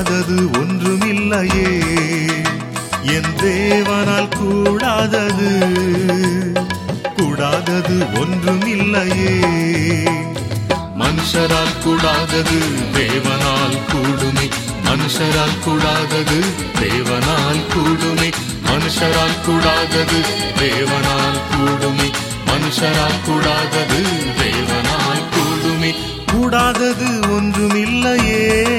கூடாதது ஒன்றுமில்லையே. என் தேவனால் கூடாதது கூடாதது ஒன்றுமில்லையே. மனுஷரால் கூடாதது தேவனால் கூடுமே. மனுஷரால் கூடாதது தேவனால் கூடுமே. மனுஷரால் கூடாதது தேவனால் கூடுமே. மனுஷரால் கூடாதது தேவனால் கூடுமே. கூடாதது ஒன்றுமில்லையே.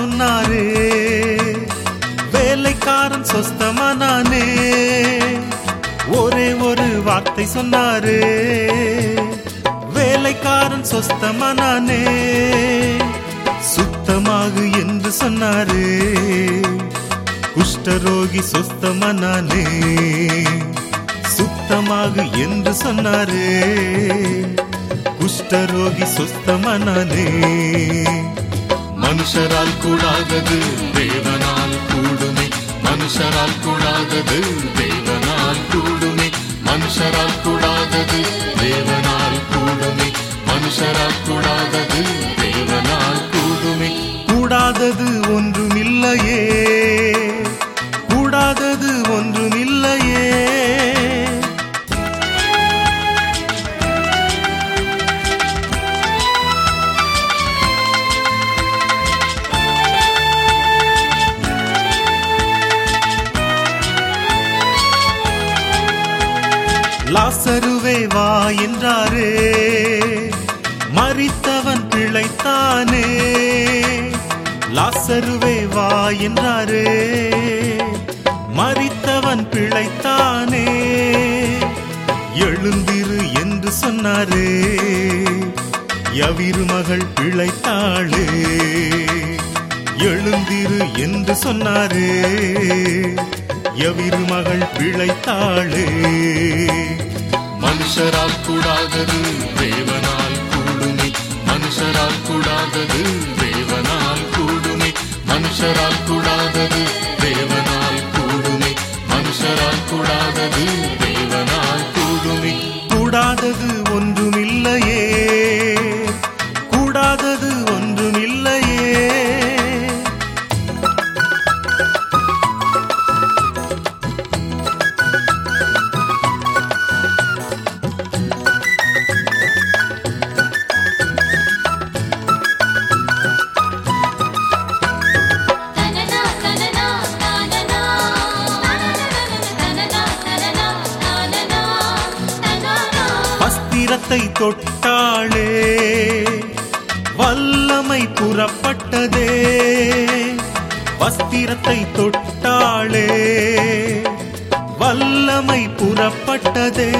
சொன்னாரே. வேலைக்காரன் சொஸ்தமானானே. ஒரே ஒரு வார்த்தை சொன்னாரு. வேலைக்காரன் சொஸ்தமானானே. சுத்தமாகு என்று சொன்னாரு. குஷ்டரோகி சொஸ்தமானானே. சுத்தமாகு என்று சொன்னாரே. குஷ்டரோகி சொஸ்தமானானே. மனுஷரால் கூடாதது தேவனால் கூடுமே. மனுஷரால் கூடாதது தேவனால் கூடுமே. மனுஷரால் கூடாதது தேவனால் கூடுமே. மனுஷரால் கூடாதது தேவனால் கூடுமே. கூடாதது ஒன்றுமில்லையே. லாசருவே வா என்றாரே. மறித்தவன் பிழைத்தானே. லாசருவே வா என்றாரே. மறித்தவன் பிழைத்தானே. எழுந்திரு என்று சொன்னாரே. யவிரு மகள் பிழைத்தாளே. எழுந்திரு என்று சொன்னாரே. எவிரு மகள் பிழைத்தாளே? மனுஷரால் கூடாதது தேவனால் கூடுமே. மனுஷரால் கூடாதது தேவனால் கூடுமே. மனுஷரால் அஸ்திரத்தை தொட்டாளே வல்லமை புறப்பட்டதே. வஸ்திரத்தை தொட்டாளே வல்லமை புறப்பட்டதே.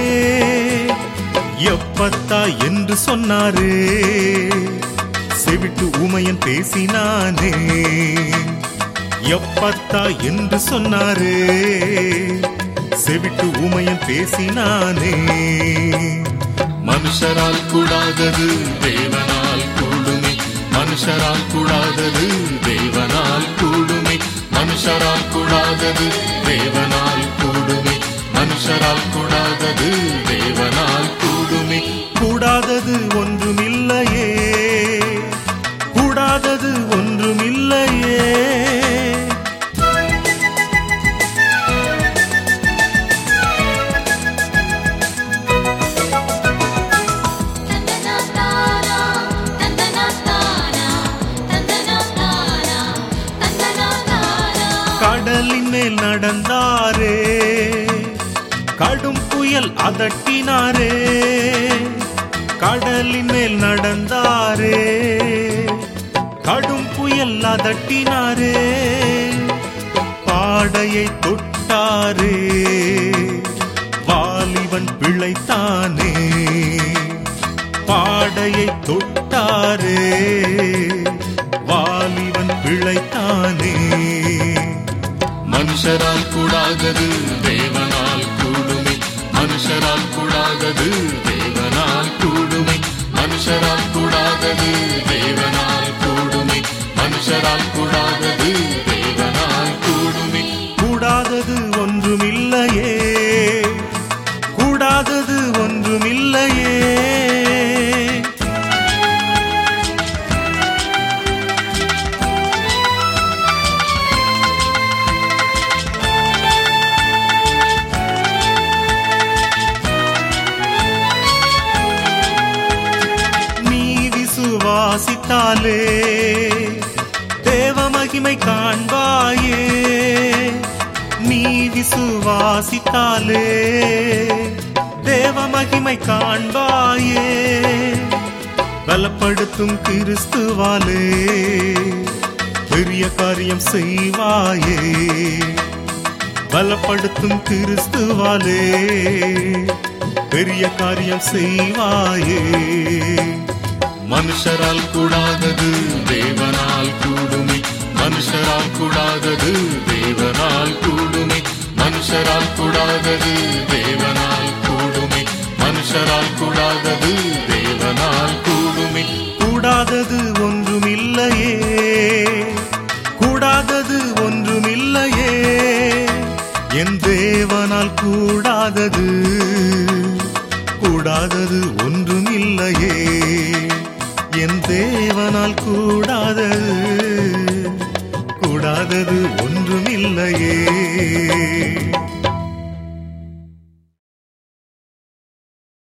எப்பத்தா என்று சொன்னாரே செவிட்டு ஊமையன் பேசினானே. எப்பத்தா என்று சொன்னாரே செவிட்டு ஊமையன் பேசினானே. மனுஷரால் கூடாதது தேவனால் கூடுமே. மனுஷரால் கூடாதது தேவனால் கூடுமே. மனுஷரால் கூடாதது தேவனால் கூடுமே. மனுஷரால் கூடாதது தேவனால் கூடுமே. கூடாதது ஒன்றுமில்லையே. நடந்தாரே. கடும் புயல் அதட்டினாரே. கடலின் மேல் நடந்தாரே. கடும் புயல் அதட்டினாரே. பாடையை தொட்டாரே. வாலிபன் பிழைத்தானே. பாடையை தொட்டாரே. வாலிபன் பிழைத்தானே. மனுஷரால் கூடாதது தேவனால் கூடுமை. மனுஷரால் கூடாதது தேவனால் கூடுமை. மனுஷரால் கூடாதது தேவனால் கூடுமை. மனுஷரால் கூடாதது நன்மை காண்பாயே. நீ விசுவாசித்தாலே தேவ மகிமை காண்பாயே. பலப்படுத்தும் கிறிஸ்துவாலே. பெரிய காரியம் செய்வாயே. பலப்படுத்தும் கிறிஸ்துவாலே. பெரிய காரியம் செய்வாயே. மனுஷரால் கூடாதது தேவனால் கூடுமை. மனுஷரால் கூடாதது தேவனால் கூடுமே. மனுஷரால் கூடாதது தேவனால் கூடுமே. மனுஷரால் கூடாதது தேவனால் கூடுமே. கூடாதது ஒன்றுமில்லையே. கூடாதது ஒன்றுமில்லையே. என் தேவனால் கூடாதது